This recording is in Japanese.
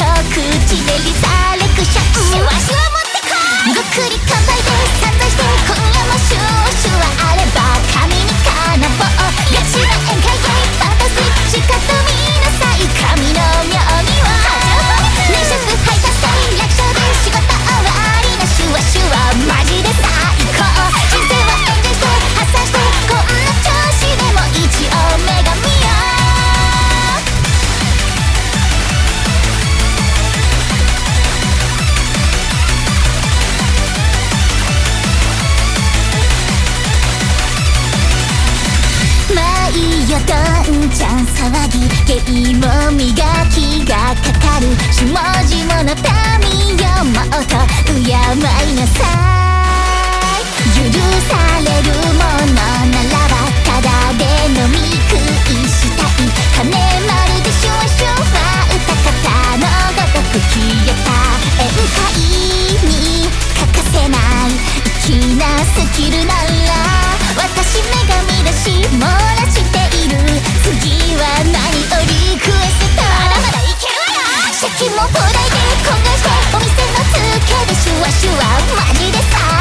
と口りさ騒ぎ芸も磨きがかかる下々の民よもっと敬いなさい。許されるものならばただで飲み食いしたい。金丸でシュワシュワ歌方のごとく消えた宴会に欠かせない粋なスキルならもプライで混乱してお店の机でシュワシュワマジでさ。